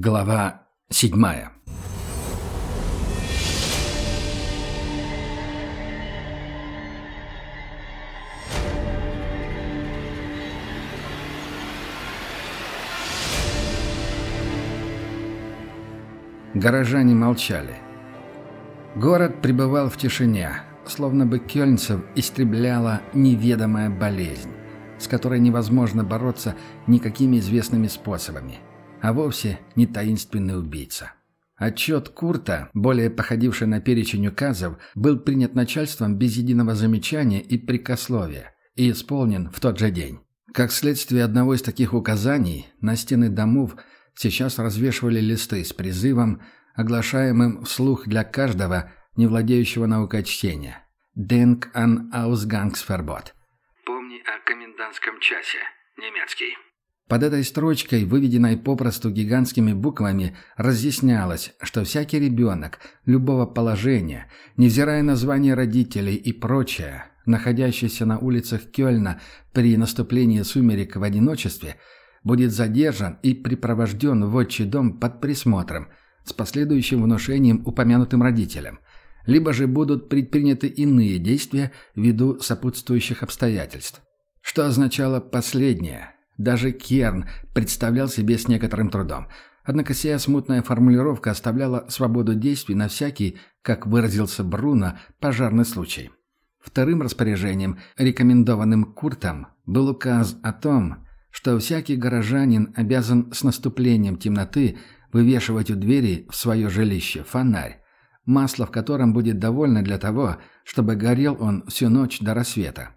Глава седьмая Горожане молчали. Город пребывал в тишине, словно бы кёльнцев истребляла неведомая болезнь, с которой невозможно бороться никакими известными способами – а вовсе не таинственный убийца. Отчет Курта, более походивший на перечень указов, был принят начальством без единого замечания и прикословия и исполнен в тот же день. Как следствие одного из таких указаний, на стены домов сейчас развешивали листы с призывом, оглашаемым вслух для каждого, не владеющего наукой чтения. «Denk an Ausgangsverbot». «Помни о комендантском часе». Немецкий. Под этой строчкой, выведенной попросту гигантскими буквами, разъяснялось, что всякий ребенок любого положения, невзирая на звание родителей и прочее, находящийся на улицах Кёльна при наступлении сумерек в одиночестве, будет задержан и припровожден в отчий дом под присмотром, с последующим внушением упомянутым родителям, либо же будут предприняты иные действия ввиду сопутствующих обстоятельств. Что означало последнее – даже Керн представлял себе с некоторым трудом. Однако сия смутная формулировка оставляла свободу действий на всякий, как выразился Бруно, пожарный случай. Вторым распоряжением, рекомендованным Куртом, был указ о том, что всякий горожанин обязан с наступлением темноты вывешивать у двери в свое жилище фонарь, масло в котором будет довольно для того, чтобы горел он всю ночь до рассвета.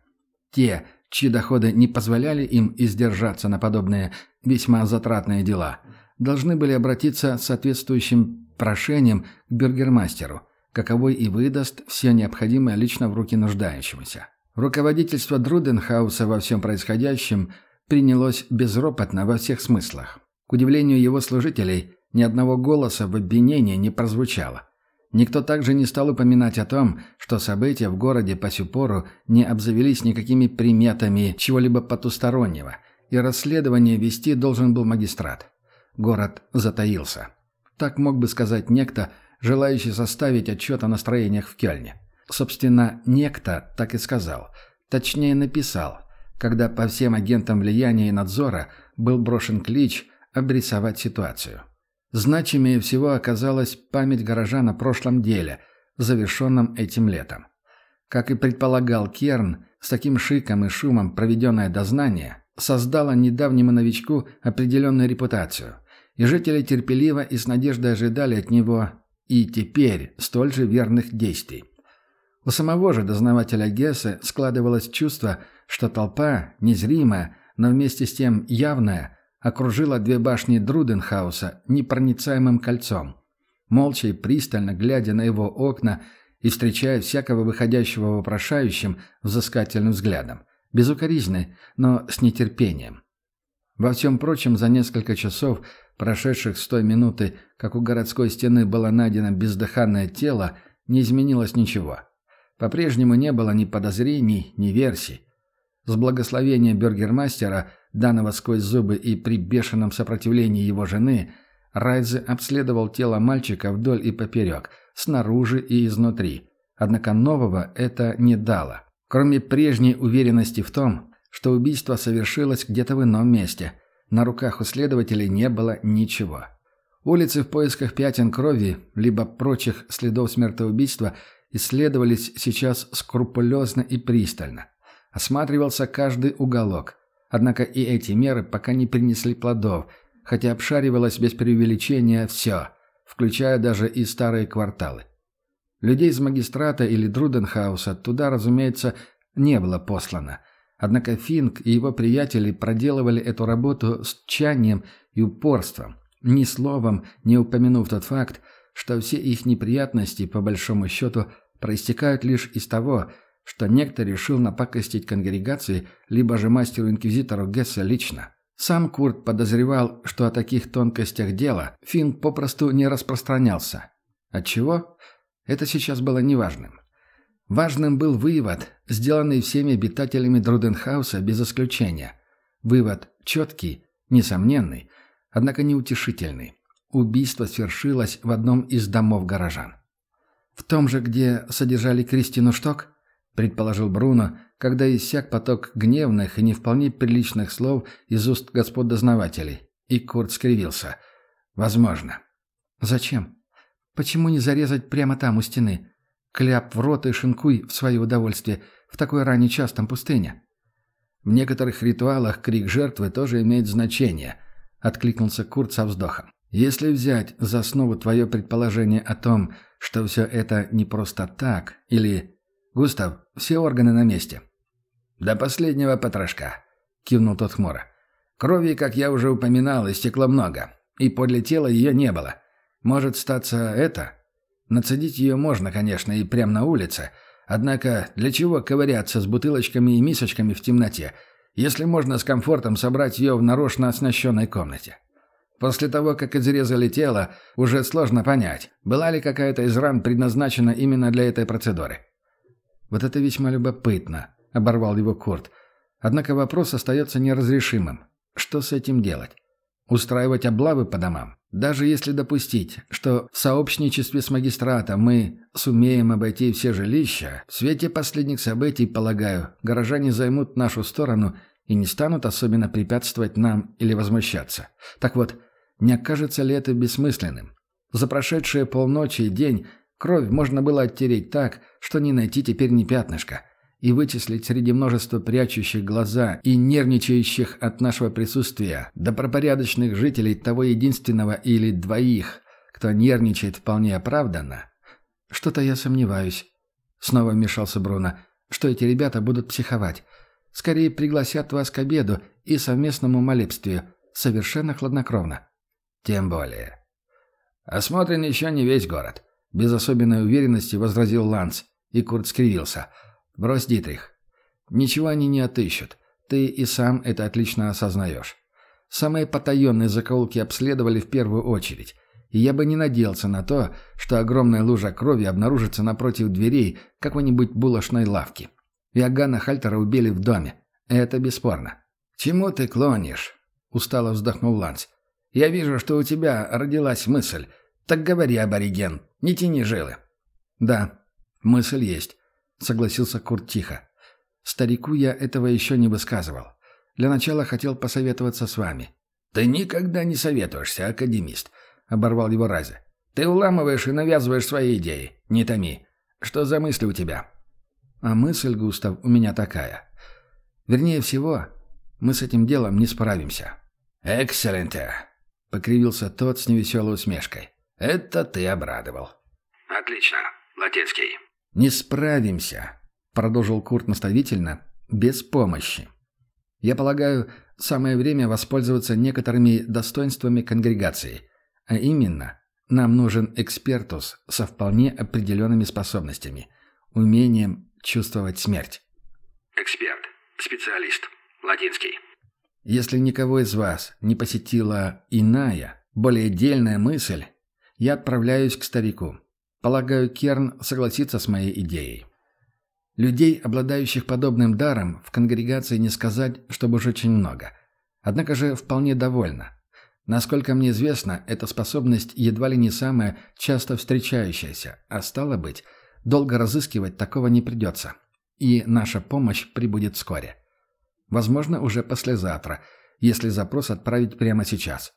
Те, чьи доходы не позволяли им издержаться на подобные весьма затратные дела, должны были обратиться с соответствующим прошением к бюргермастеру, каковой и выдаст все необходимое лично в руки нуждающегося. Руководительство Друденхауса во всем происходящем принялось безропотно во всех смыслах. К удивлению его служителей, ни одного голоса в обвинении не прозвучало. Никто также не стал упоминать о том, что события в городе по сю пору не обзавелись никакими приметами чего-либо потустороннего, и расследование вести должен был магистрат. Город затаился. Так мог бы сказать некто, желающий составить отчет о настроениях в Кельне. Собственно, некто так и сказал. Точнее написал, когда по всем агентам влияния и надзора был брошен клич обрисовать ситуацию. Значимее всего оказалась память горожан о прошлом деле, завершенном этим летом. Как и предполагал Керн, с таким шиком и шумом проведенное дознание создало недавнему новичку определенную репутацию, и жители терпеливо и с надеждой ожидали от него и теперь столь же верных действий. У самого же дознавателя Гессе складывалось чувство, что толпа, незримая, но вместе с тем явная, окружила две башни Друденхауса непроницаемым кольцом. Молча и пристально глядя на его окна и встречая всякого выходящего вопрошающим взыскательным взглядом. Безукоризненно, но с нетерпением. Во всем прочем, за несколько часов, прошедших с той минуты, как у городской стены было найдено бездыханное тело, не изменилось ничего. По-прежнему не было ни подозрений, ни версий. С благословения бюргермастера – данного сквозь зубы и при бешеном сопротивлении его жены, Райзе обследовал тело мальчика вдоль и поперек, снаружи и изнутри. Однако нового это не дало. Кроме прежней уверенности в том, что убийство совершилось где-то в ином месте, на руках у следователей не было ничего. Улицы в поисках пятен крови, либо прочих следов смертоубийства исследовались сейчас скрупулезно и пристально. Осматривался каждый уголок – Однако и эти меры пока не принесли плодов, хотя обшаривалось без преувеличения все, включая даже и старые кварталы. Людей из магистрата или Друденхауса туда, разумеется, не было послано. Однако Финк и его приятели проделывали эту работу с тчанием и упорством, ни словом не упомянув тот факт, что все их неприятности, по большому счету, проистекают лишь из того, что некто решил напакостить конгрегации, либо же мастеру-инквизитору Гесса лично. Сам Курт подозревал, что о таких тонкостях дела Финн попросту не распространялся. Отчего? Это сейчас было неважным. Важным был вывод, сделанный всеми обитателями Друденхауса без исключения. Вывод четкий, несомненный, однако неутешительный. убийство свершилось в одном из домов горожан. «В том же, где содержали Кристину Шток?» – предположил Бруно, когда иссяк поток гневных и не вполне приличных слов из уст господ дознавателей. И Курт скривился. «Возможно». «Зачем? Почему не зарезать прямо там, у стены? Кляп в рот и шинкуй в свое удовольствие в такой ранний час там пустыня». «В некоторых ритуалах крик жертвы тоже имеет значение», — откликнулся Курт со вздохом. «Если взять за основу твое предположение о том, что все это не просто так, или... Густав, все органы на месте». «До последнего потрошка», — кивнул тот хмуро. «Крови, как я уже упоминал, истекло много, и подле тела ее не было. Может статься это? Нацедить ее можно, конечно, и прямо на улице, однако для чего ковыряться с бутылочками и мисочками в темноте, если можно с комфортом собрать ее в нарочно оснащенной комнате?» После того, как изрезали тело, уже сложно понять, была ли какая-то из ран предназначена именно для этой процедуры. «Вот это весьма любопытно», — оборвал его Курт. «Однако вопрос остается неразрешимым. Что с этим делать? Устраивать облавы по домам? Даже если допустить, что в сообщничестве с магистратом мы сумеем обойти все жилища, в свете последних событий, полагаю, горожане займут нашу сторону и не станут особенно препятствовать нам или возмущаться. Так вот, не окажется ли это бессмысленным? За прошедшие полночи и день кровь можно было оттереть так, что не найти теперь ни пятнышка, и вычислить среди множества прячущих глаза и нервничающих от нашего присутствия добропорядочных жителей того единственного или двоих, кто нервничает вполне оправданно. Что-то я сомневаюсь. Снова вмешался Бруно, что эти ребята будут психовать. Скорее пригласят вас к обеду и совместному молебствию, совершенно хладнокровно. Тем более. Осмотрен еще не весь город. Без особенной уверенности возразил Ланс, и Курт скривился. Брось, Дитрих. Ничего они не отыщут. Ты и сам это отлично осознаешь. Самые потаенные закоулки обследовали в первую очередь. И я бы не надеялся на то, что огромная лужа крови обнаружится напротив дверей какой-нибудь булочной лавки. Иоганна Хальтера убили в доме. Это бесспорно. «Чему ты клонишь?» – устало вздохнул Ланс. Я вижу, что у тебя родилась мысль. Так говори, абориген, не тяни жилы». «Да, мысль есть», — согласился Курт тихо. «Старику я этого еще не высказывал. Для начала хотел посоветоваться с вами». «Ты никогда не советуешься, академист», — оборвал его Разе. «Ты уламываешь и навязываешь свои идеи. Не томи. Что за мысли у тебя?» «А мысль, Густав, у меня такая. Вернее всего, мы с этим делом не справимся». «Экселленте!» — покривился тот с невеселой усмешкой. «Это ты обрадовал». «Отлично. Латинский». «Не справимся», — продолжил Курт наставительно, — «без помощи. Я полагаю, самое время воспользоваться некоторыми достоинствами конгрегации. А именно, нам нужен экспертус со вполне определенными способностями, умением чувствовать смерть». «Эксперт. Специалист. Латинский». Если никого из вас не посетила иная, более дельная мысль, я отправляюсь к старику. Полагаю, Керн согласится с моей идеей. Людей, обладающих подобным даром, в конгрегации не сказать, чтобы уж очень много. Однако же вполне довольно. Насколько мне известно, эта способность едва ли не самая часто встречающаяся, а стало быть, долго разыскивать такого не придется. И наша помощь прибудет вскоре. Возможно, уже послезавтра, если запрос отправить прямо сейчас.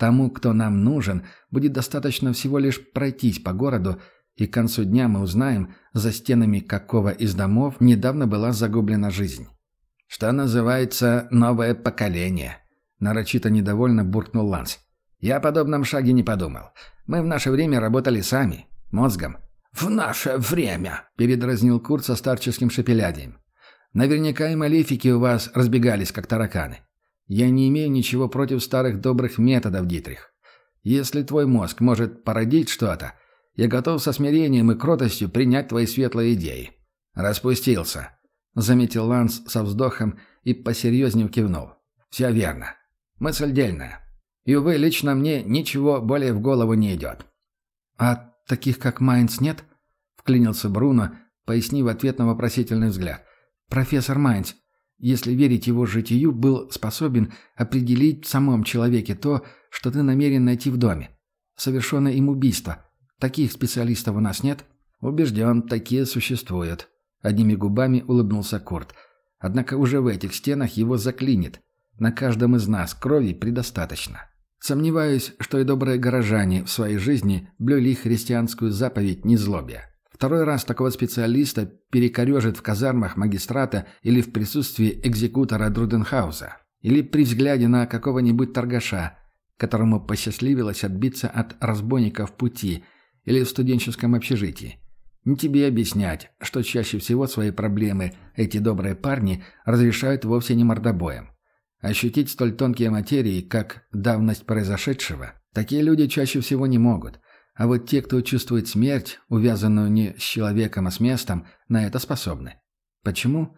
Тому, кто нам нужен, будет достаточно всего лишь пройтись по городу, и к концу дня мы узнаем, за стенами какого из домов недавно была загублена жизнь. «Что называется, новое поколение», — нарочито недовольно буркнул Ланс. «Я о подобном шаге не подумал. Мы в наше время работали сами, мозгом». «В наше время», — передразнил Курт со старческим шепелядием. Наверняка и малефики у вас разбегались, как тараканы. Я не имею ничего против старых добрых методов, Дитрих. Если твой мозг может породить что-то, я готов со смирением и кротостью принять твои светлые идеи». «Распустился», — заметил Ланс со вздохом и посерьезнее кивнул. «Все верно. Мысль дельная. И, увы, лично мне ничего более в голову не идет». «А таких, как Майнц, нет?» — вклинился Бруно, пояснив ответ на вопросительный взгляд. Профессор Майнц, если верить его житию, был способен определить в самом человеке то, что ты намерен найти в доме. совершенное им убийство. Таких специалистов у нас нет?» «Убежден, такие существуют», — одними губами улыбнулся Курт. «Однако уже в этих стенах его заклинит. На каждом из нас крови предостаточно. Сомневаюсь, что и добрые горожане в своей жизни блюли христианскую заповедь незлобия. Второй раз такого специалиста перекорежит в казармах магистрата или в присутствии экзекутора Друденхауза, или при взгляде на какого-нибудь торгаша, которому посчастливилось отбиться от разбойников пути или в студенческом общежитии. Не тебе объяснять, что чаще всего свои проблемы эти добрые парни разрешают вовсе не мордобоем. Ощутить столь тонкие материи, как давность произошедшего, такие люди чаще всего не могут – а вот те, кто чувствует смерть, увязанную не с человеком, а с местом, на это способны. Почему?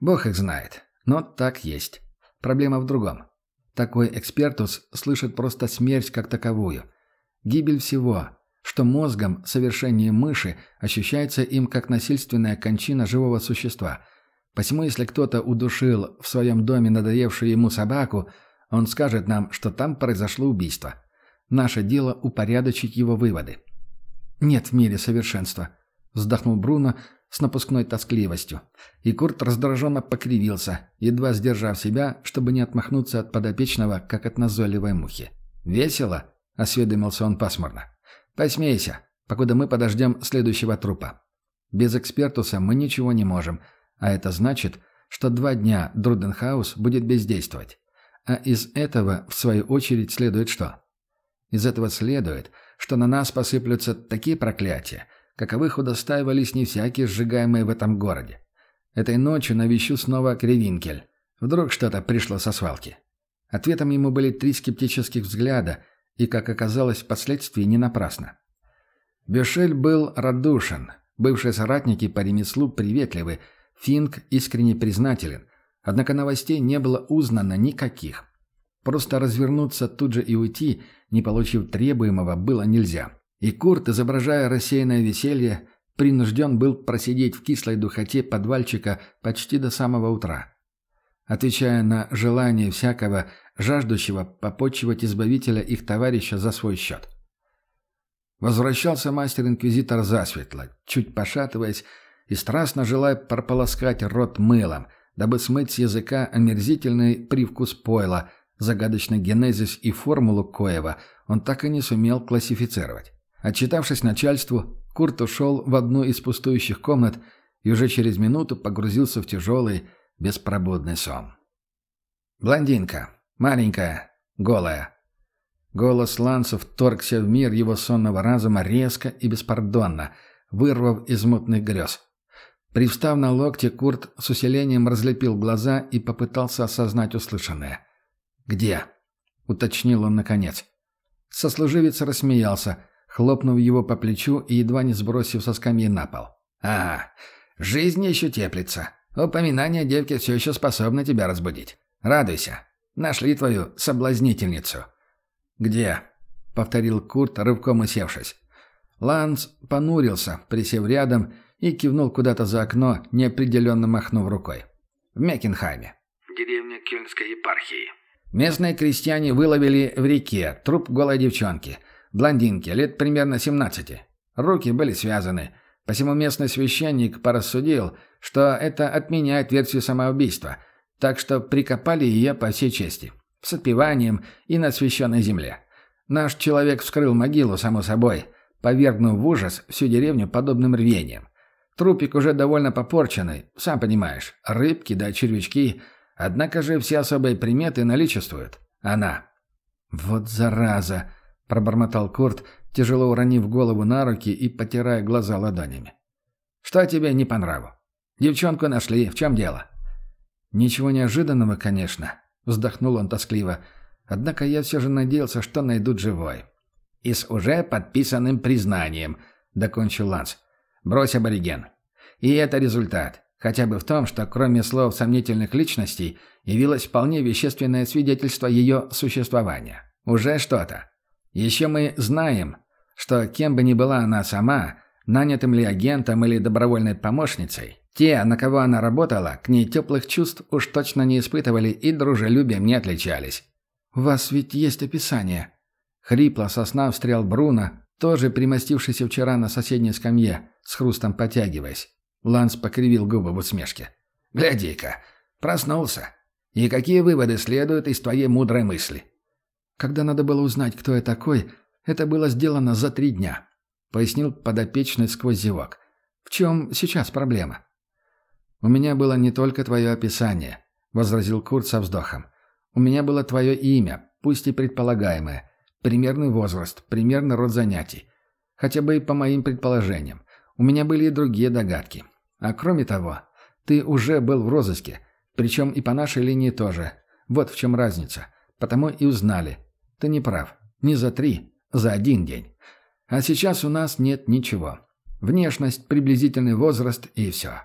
Бог их знает. Но так есть. Проблема в другом. Такой экспертус слышит просто смерть как таковую. Гибель всего, что мозгом совершение мыши ощущается им как насильственная кончина живого существа. Посему, если кто-то удушил в своем доме надоевшую ему собаку, он скажет нам, что там произошло убийство. Наше дело упорядочить его выводы. «Нет в мире совершенства», — вздохнул Бруно с напускной тоскливостью. И Курт раздраженно покривился, едва сдержав себя, чтобы не отмахнуться от подопечного, как от назойливой мухи. «Весело?» — осведомился он пасмурно. «Посмейся, покуда мы подождем следующего трупа. Без экспертуса мы ничего не можем, а это значит, что два дня Друденхаус будет бездействовать. А из этого, в свою очередь, следует что? Из этого следует, что на нас посыплются такие проклятия, каковых удостаивались не всякие сжигаемые в этом городе. Этой ночью навещу снова Кривинкель. Вдруг что-то пришло со свалки. Ответом ему были три скептических взгляда, и, как оказалось, впоследствии не напрасно. Бюшель был радушен, бывшие соратники по ремеслу приветливы, Финк искренне признателен, однако новостей не было узнано никаких. Просто развернуться тут же и уйти, не получив требуемого, было нельзя. И Курт, изображая рассеянное веселье, принужден был просидеть в кислой духоте подвальчика почти до самого утра. Отвечая на желание всякого, жаждущего попочивать избавителя их товарища за свой счет. Возвращался мастер-инквизитор засветло, чуть пошатываясь и страстно желая прополоскать рот мылом, дабы смыть с языка омерзительный привкус пойла – Загадочный генезис и формулу Коева он так и не сумел классифицировать. Отчитавшись начальству, Курт ушел в одну из пустующих комнат и уже через минуту погрузился в тяжелый, беспробудный сон. Блондинка. Маленькая. Голая. Голос Лансов вторгся в мир его сонного разума резко и беспардонно, вырвав из мутных грез. Привстав на локте, Курт с усилением разлепил глаза и попытался осознать услышанное – «Где?» — уточнил он наконец. Сослуживец рассмеялся, хлопнув его по плечу и едва не сбросив со скамьи на пол. «А, жизнь еще теплится. Упоминание девки все еще способно тебя разбудить. Радуйся. Нашли твою соблазнительницу». «Где?» — повторил Курт, рывком усевшись. Ланс понурился, присев рядом, и кивнул куда-то за окно, неопределенно махнув рукой. «В Мекенхайме». «Деревня Кёльнской епархии». Местные крестьяне выловили в реке труп голой девчонки, блондинки, лет примерно 17. Руки были связаны. Посему местный священник порассудил, что это отменяет версию самоубийства, так что прикопали ее по всей чести, с отпеванием и на священной земле. Наш человек вскрыл могилу, само собой, повергнув в ужас всю деревню подобным рвением. Трупик уже довольно попорченный, сам понимаешь, рыбки да червячки – Однако же все особые приметы наличествуют. Она. «Вот зараза!» – пробормотал Курт, тяжело уронив голову на руки и потирая глаза ладонями. «Что тебе не по нраву? Девчонку нашли. В чем дело?» «Ничего неожиданного, конечно», – вздохнул он тоскливо. «Однако я все же надеялся, что найдут живой». «И с уже подписанным признанием», – докончил Ланс. «Брось абориген. И это результат. Хотя бы в том, что кроме слов сомнительных личностей явилось вполне вещественное свидетельство ее существования. Уже что-то. Еще мы знаем, что кем бы ни была она сама, нанятым ли агентом или добровольной помощницей, те, на кого она работала, к ней теплых чувств уж точно не испытывали и дружелюбием не отличались. «У вас ведь есть описание». Хрипло сосна встрял Бруно, тоже примостившийся вчера на соседней скамье, с хрустом потягиваясь. Ланс покривил губы в усмешке. «Гляди-ка, проснулся. И какие выводы следуют из твоей мудрой мысли?» Когда надо было узнать, кто я такой, это было сделано за три дня», — пояснил подопечный сквозь зевок. «В чем сейчас проблема?» «У меня было не только твое описание», — возразил Курт со вздохом. «У меня было твое имя, пусть и предполагаемое, примерный возраст, примерный род занятий. Хотя бы и по моим предположениям. У меня были и другие догадки. А кроме того, ты уже был в розыске, причем и по нашей линии тоже. Вот в чем разница. Потому и узнали. Ты не прав. Не за три, за один день. А сейчас у нас нет ничего. Внешность, приблизительный возраст и все.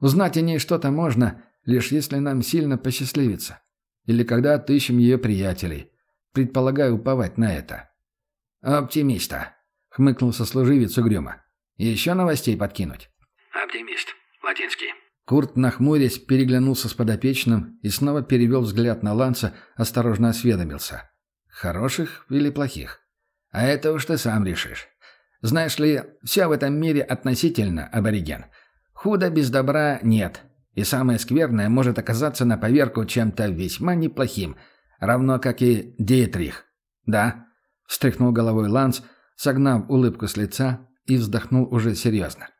Узнать о ней что-то можно, лишь если нам сильно посчастливится. Или когда отыщем ее приятелей. Предполагаю уповать на это. «Оптимиста», — хмыкнул сослуживец угрюмо. «Еще новостей подкинуть?» «Оптимист. Латинский». Курт, нахмурясь, переглянулся с подопечным и снова перевел взгляд на Ланса, осторожно осведомился. Хороших или плохих? А это уж ты сам решишь. Знаешь ли, все в этом мире относительно, абориген. Худо без добра нет. И самое скверное может оказаться на поверку чем-то весьма неплохим, равно как и Диетрих. Да, встряхнул головой Ланс, согнав улыбку с лица и вздохнул уже серьезно.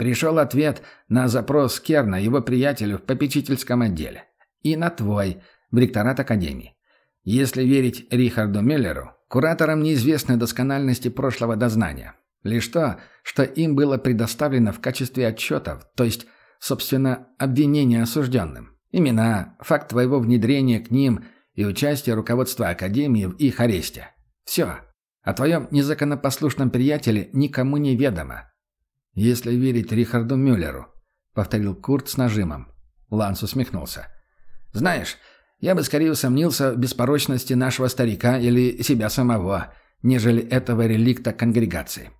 Пришел ответ на запрос Керна его приятелю в попечительском отделе. И на твой, в ректорат Академии. Если верить Рихарду Мюллеру, кураторам неизвестны доскональности прошлого дознания. Лишь то, что им было предоставлено в качестве отчетов, то есть, собственно, обвинения осужденным. Имена, факт твоего внедрения к ним и участие руководства Академии в их аресте. Все. О твоем незаконопослушном приятеле никому не ведомо. «Если верить Рихарду Мюллеру», — повторил Курт с нажимом. Ланс усмехнулся. «Знаешь, я бы скорее усомнился в беспорочности нашего старика или себя самого, нежели этого реликта конгрегации.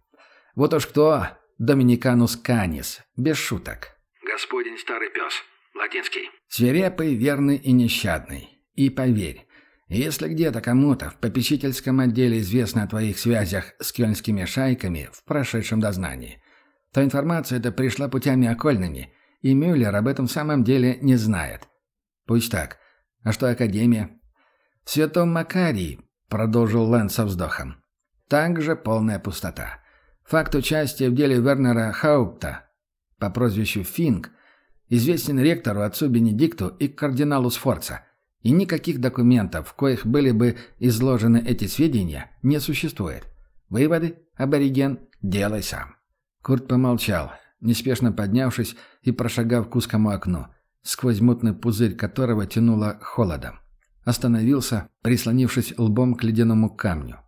Вот уж кто Доминиканус Канис, без шуток. Господин старый пес, латинский. Свирепый, верный и нещадный. И поверь, если где-то кому-то в попечительском отделе известно о твоих связях с кёльнскими шайками в прошедшем дознании, то информация эта пришла путями окольными, и Мюллер об этом в самом деле не знает. Пусть так. А что Академия? Святом Макарии, продолжил Лэн со вздохом. Также полная пустота. Факт участия в деле Вернера Хаупта по прозвищу Финк известен ректору, отцу Бенедикту и кардиналу Сфорца. И никаких документов, в коих были бы изложены эти сведения, не существует. Выводы, абориген, делай сам. Курт помолчал, неспешно поднявшись и прошагав к узкому окну – сквозь мутный пузырь которого тянуло холодом. Остановился, прислонившись лбом к ледяному камню.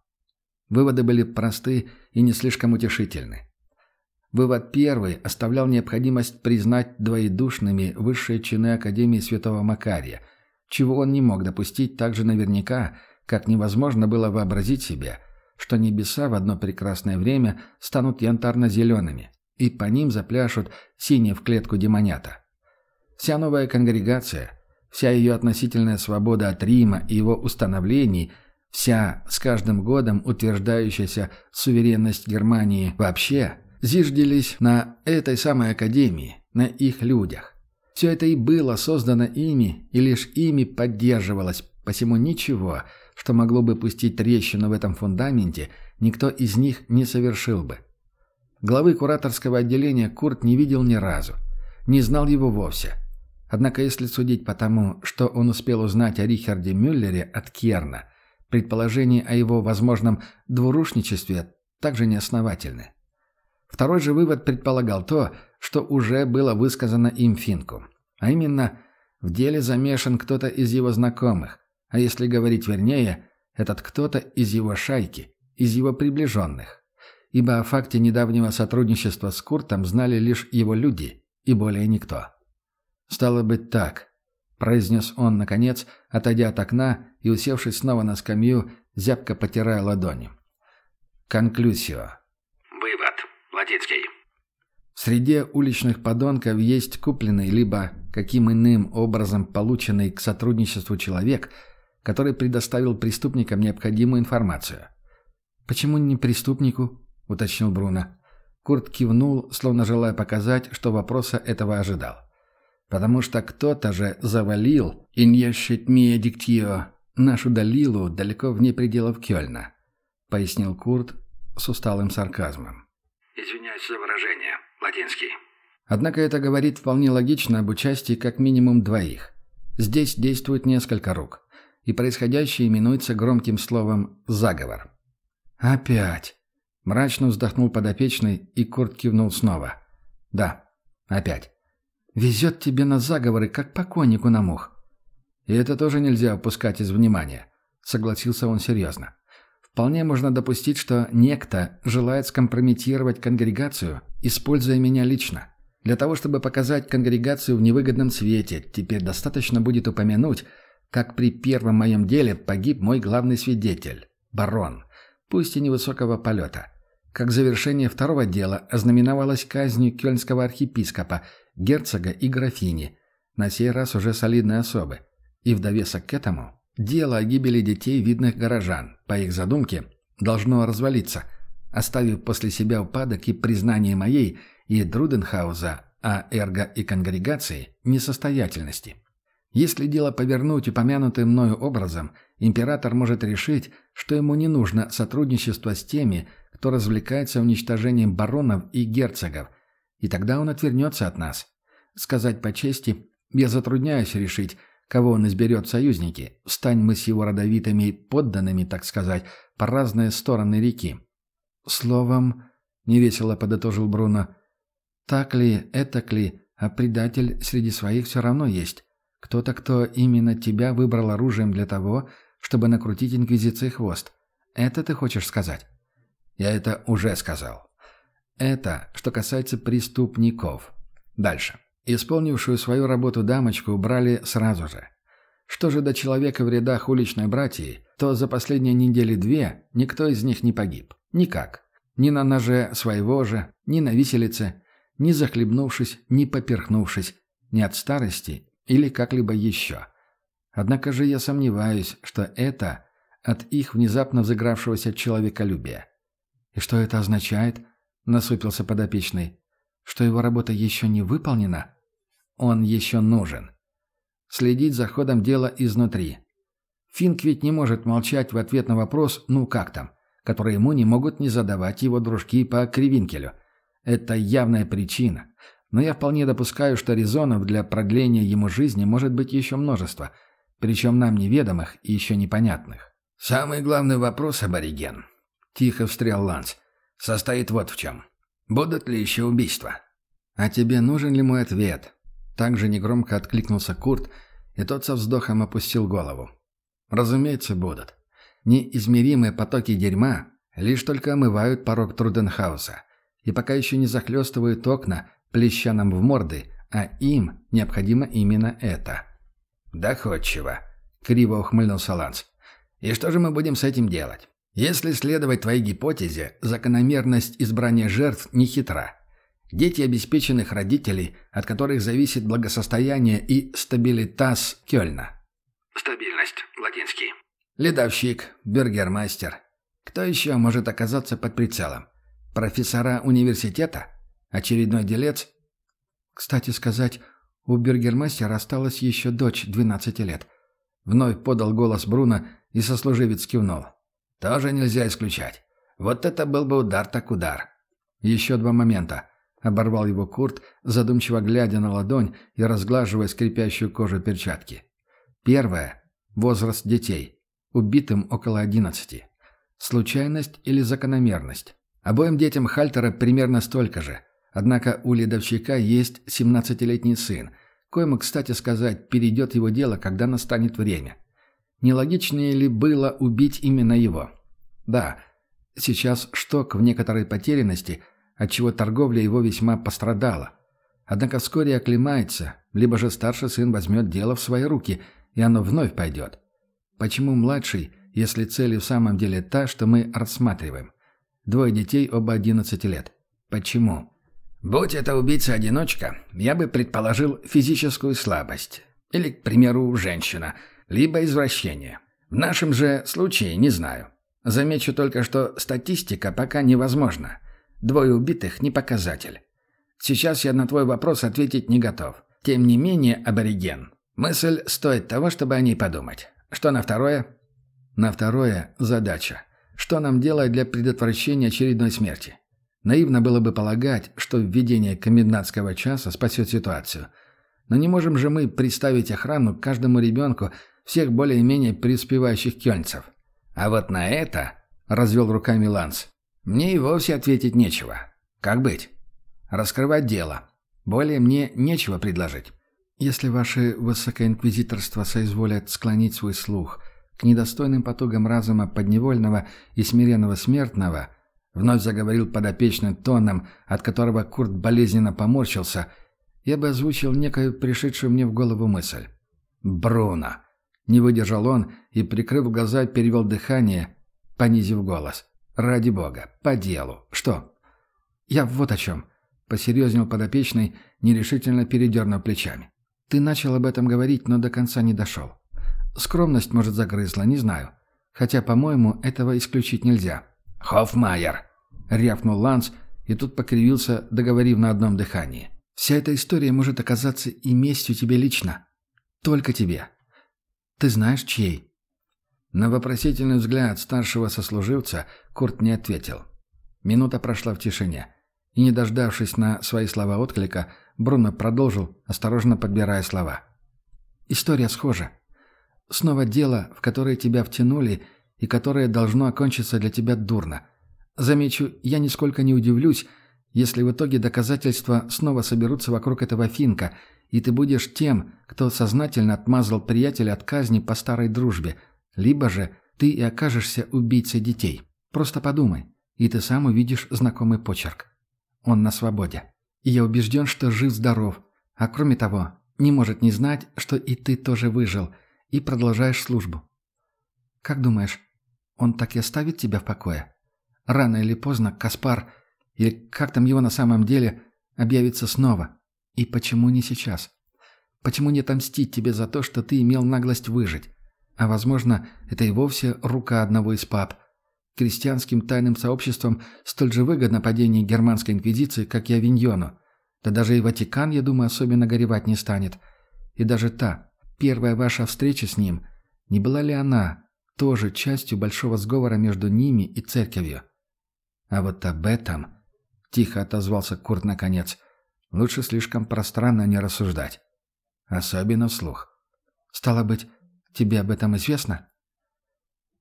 Выводы были просты и не слишком утешительны. Вывод первый оставлял необходимость признать двоедушными высшие чины Академии Святого Макария, чего он не мог допустить так же наверняка, как невозможно было вообразить себе, что небеса в одно прекрасное время станут янтарно-зелеными, и по ним запляшут синие в клетку демонята. Вся новая конгрегация, вся ее относительная свобода от Рима и его установлений, вся с каждым годом утверждающаяся суверенность Германии вообще, зиждились на этой самой академии, на их людях. Все это и было создано ими, и лишь ими поддерживалось, посему ничего, что могло бы пустить трещину в этом фундаменте, никто из них не совершил бы. Главы кураторского отделения Курт не видел ни разу, не знал его вовсе – Однако, если судить по тому, что он успел узнать о Рихарде Мюллере от Керна, предположения о его возможном двурушничестве также неосновательны. Второй же вывод предполагал то, что уже было высказано им Финку. А именно, в деле замешан кто-то из его знакомых, а если говорить вернее, этот кто-то из его шайки, из его приближенных. Ибо о факте недавнего сотрудничества с Куртом знали лишь его люди и более никто. «Стало быть так», — произнес он, наконец, отойдя от окна и, усевшись снова на скамью, зябко потирая ладони. «Конклюсио». «Вывод. Латинский». В среде уличных подонков есть купленный, либо каким иным образом полученный к сотрудничеству человек, который предоставил преступникам необходимую информацию. «Почему не преступнику?» – уточнил Бруно. Курт кивнул, словно желая показать, что вопроса этого ожидал. «Потому что кто-то же завалил «Иньяшитмия диктио» нашу Далилу далеко вне пределов Кёльна», — пояснил Курт с усталым сарказмом. «Извиняюсь за выражение. Латинский». Однако это говорит вполне логично об участии как минимум двоих. Здесь действует несколько рук, и происходящее именуется громким словом «заговор». «Опять!» — мрачно вздохнул подопечный, и Курт кивнул снова. «Да, опять. Везет тебе на заговоры, как покойнику на мух. И это тоже нельзя упускать из внимания», — согласился он серьезно. «Вполне можно допустить, что некто желает скомпрометировать конгрегацию, используя меня лично. Для того, чтобы показать конгрегацию в невыгодном свете, теперь достаточно будет упомянуть, как при первом моем деле погиб мой главный свидетель, барон, пусть и невысокого полета. Как завершение второго дела ознаменовалось казнью кёльнского архиепископа, герцога и графини, на сей раз уже солидной особы. И в довесок к этому, дело о гибели детей видных горожан, по их задумке, должно развалиться, оставив после себя упадок и признание моей и Друденхауза о эрго и конгрегации несостоятельности. Если дело повернуть упомянутым мною образом, император может решить, что ему не нужно сотрудничество с теми, кто развлекается уничтожением баронов и герцогов, и тогда он отвернется от нас. Сказать по чести, я затрудняюсь решить, кого он изберет союзники, стань мы с его родовитыми подданными, так сказать, по разные стороны реки. Словом, невесело подытожил Бруно, так ли, это ли, а предатель среди своих все равно есть. Кто-то, кто именно тебя выбрал оружием для того, чтобы накрутить инквизиции хвост. Это ты хочешь сказать? Я это уже сказал. Это, что касается преступников. Дальше. Исполнившую свою работу дамочку убрали сразу же. Что же до человека в рядах уличной братьи, то за последние недели две никто из них не погиб. Никак. Ни на ноже своего же, ни на виселице, ни захлебнувшись, ни поперхнувшись, ни от старости или как-либо еще. Однако же я сомневаюсь, что это от их внезапно взыгравшегося человеколюбия. «И что это означает?» — насупился подопечный что его работа еще не выполнена, он еще нужен. Следить за ходом дела изнутри. Финк ведь не может молчать в ответ на вопрос «ну как там?», который ему не могут не задавать его дружки по Кривинкелю. Это явная причина. Но я вполне допускаю, что резонов для продления ему жизни может быть еще множество, причем нам неведомых и еще непонятных. «Самый главный вопрос, абориген», — тихо встрял Ланс, — «состоит вот в чем. Будут ли еще убийства?» «А тебе нужен ли мой ответ?» Также негромко откликнулся Курт, и тот со вздохом опустил голову. «Разумеется, будут. Неизмеримые потоки дерьма лишь только омывают порог Труденхауса, и пока еще не захлестывают окна, плеща нам в морды, а им необходимо именно это». «Доходчиво», — криво ухмыльнулся Ланс. «И что же мы будем с этим делать?» Если следовать твоей гипотезе, закономерность избрания жертв не хитра. Дети обеспеченных родителей, от которых зависит благосостояние и стабилитас Кёльна. Стабильность, латинский. Ледовщик, бюргермастер. Кто еще может оказаться под прицелом? Профессора университета? Очередной делец? Кстати сказать, у бюргермастера осталась еще дочь 12 лет. Вновь подал голос Бруно, и сослуживец кивнул. Тоже нельзя исключать. Вот это был бы удар так удар. Еще два момента. Оборвал его Курт, задумчиво глядя на ладонь и разглаживая скрипящую кожу перчатки. Первое. Возраст детей. Убитым около одиннадцати. Случайность или закономерность? Обоим детям Хальтера примерно столько же. Однако у ледовщика есть семнадцатилетний сын, коему, кстати сказать, перейдет его дело, когда настанет время. Нелогичнее ли было убить именно его? Да, сейчас шток в некоторой потерянности, отчего торговля его весьма пострадала. Однако вскоре оклемается, либо же старший сын возьмет дело в свои руки, и оно вновь пойдет. Почему младший, если цель в самом деле та, что мы рассматриваем? Двое детей, оба 11 лет. Почему? Будь это убийца-одиночка, я бы предположил физическую слабость. Или, к примеру, женщина – либо извращение. В нашем же случае не знаю. Замечу только, что статистика пока невозможна. Двое убитых – не показатель. Сейчас я на твой вопрос ответить не готов. Тем не менее, абориген. Мысль стоит того, чтобы о ней подумать. Что на второе? На второе – задача. Что нам делать для предотвращения очередной смерти? Наивно было бы полагать, что введение комендантского часа спасет ситуацию. Но не можем же мы представить охрану каждому ребенку всех более-менее преуспевающих кельнцев. А вот на это, – развел руками Ланс, – мне и вовсе ответить нечего. Как быть? Раскрывать дело. Более мне нечего предложить. Если ваше высокоинквизиторство соизволят склонить свой слух – к недостойным потугам разума подневольного и смиренного смертного, вновь заговорил подопечным тоном, от которого Курт болезненно поморщился, я бы озвучил некую пришедшую мне в голову мысль. «Бруно!» Не выдержал он и, прикрыв глаза, перевел дыхание, понизив голос. «Ради бога, по делу. Что?» «Я вот о чем», — посерьезнел подопечный, нерешительно передернув плечами. «Ты начал об этом говорить, но до конца не дошел. Скромность, может, загрызла, не знаю. Хотя, по-моему, этого исключить нельзя. «Хоффмайер!» — рявкнул Ланс, и тут покривился, договорив на одном дыхании. «Вся эта история может оказаться и местью тебе лично. Только тебе. Ты знаешь, чьей?» На вопросительный взгляд старшего сослуживца Курт не ответил. Минута прошла в тишине. И, не дождавшись на свои слова отклика, Бруно продолжил, осторожно подбирая слова. «История схожа. Снова дело, в которое тебя втянули и которое должно окончиться для тебя дурно. Замечу, я нисколько не удивлюсь, если в итоге доказательства снова соберутся вокруг этого финка, и ты будешь тем, кто сознательно отмазал приятеля от казни по старой дружбе, либо же ты и окажешься убийцей детей. Просто подумай, и ты сам увидишь знакомый почерк. Он на свободе. И я убежден, что жив-здоров, а кроме того, не может не знать, что и ты тоже выжил – и продолжаешь службу. Как думаешь, он так и оставит тебя в покое? Рано или поздно Каспар, или как там его на самом деле, объявится снова. И почему не сейчас? Почему не отомстить тебе за то, что ты имел наглость выжить? А возможно, это и вовсе рука одного из пап. Крестьянским тайным сообществом столь же выгодно падение германской инквизиции, как и Авиньону. Да даже и Ватикан, я думаю, особенно горевать не станет. И даже та, Первая ваша встреча с ним, не была ли она тоже частью большого сговора между ними и церковью? А вот об этом, тихо отозвался Курт наконец, лучше слишком пространно не рассуждать. Особенно вслух. Стало быть, тебе об этом известно?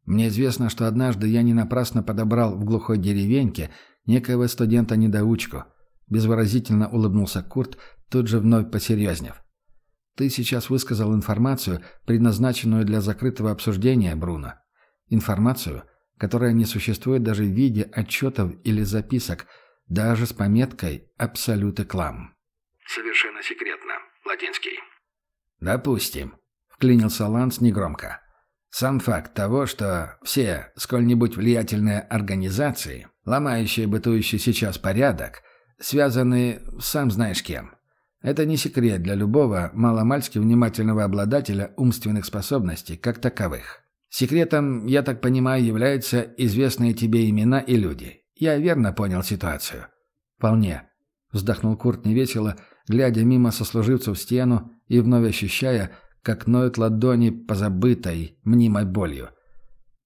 Мне известно, что однажды я не напрасно подобрал в глухой деревеньке некоего студента-недоучку. Безвыразительно улыбнулся Курт, тут же вновь посерьезнев. Ты сейчас высказал информацию, предназначенную для закрытого обсуждения, Бруно. Информацию, которая не существует даже в виде отчетов или записок, даже с пометкой «Абсолюты клам». «Совершенно секретно. Латинский». «Допустим», — вклинился Ланс негромко. «Сам факт того, что все сколь-нибудь влиятельные организации, ломающие бытующий сейчас порядок, связаны сам знаешь кем». Это не секрет для любого маломальски внимательного обладателя умственных способностей, как таковых. Секретом, я так понимаю, являются известные тебе имена и люди. Я верно понял ситуацию? Вполне. Вздохнул Курт невесело, глядя мимо сослуживцев в стену и вновь ощущая, как ноют ладони по забытой, мнимой болью.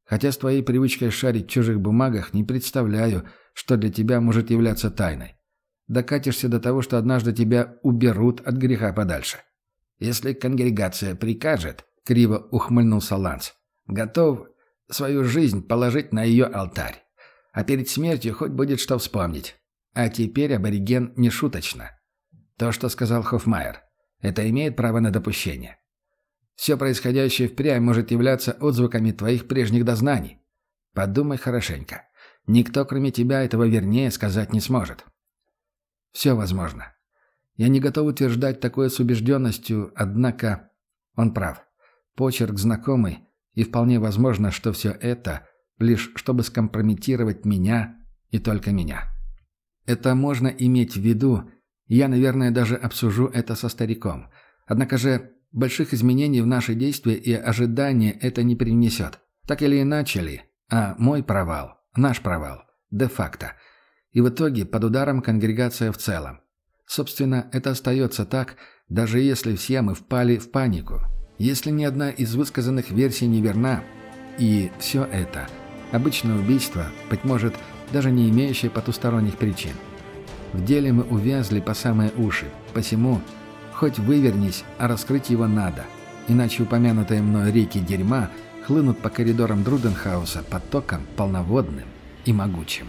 Хотя с твоей привычкой шарить в чужих бумагах не представляю, что для тебя может являться тайной. Докатишься до того, что однажды тебя уберут от греха подальше. Если конгрегация прикажет, — криво ухмыльнулся Ланс, — готов свою жизнь положить на ее алтарь. А перед смертью хоть будет что вспомнить. А теперь абориген не шуточно. То, что сказал Хоффмайер, это имеет право на допущение. Все происходящее впрямь может являться отзвуками твоих прежних дознаний. Подумай хорошенько. Никто, кроме тебя, этого вернее сказать не сможет. Все возможно. Я не готов утверждать такое с убежденностью, однако он прав. Почерк знакомый, и вполне возможно, что все это лишь чтобы скомпрометировать меня и только меня. Это можно иметь в виду, я, наверное, даже обсужу это со стариком. Однако же Больших изменений в наши действия и ожидания это не принесет. Так или иначе ли, а мой провал, наш провал, де-факто. И в итоге под ударом конгрегация в целом. Собственно, это остается так, даже если все мы впали в панику. Если ни одна из высказанных версий не верна. И все это – обычное убийство, быть может, даже не имеющее потусторонних причин. В деле мы увязли по самые уши, посему, хоть вывернись, а раскрыть его надо. Иначе упомянутые мной реки дерьма хлынут по коридорам Друденхауса потоком полноводным и могучим.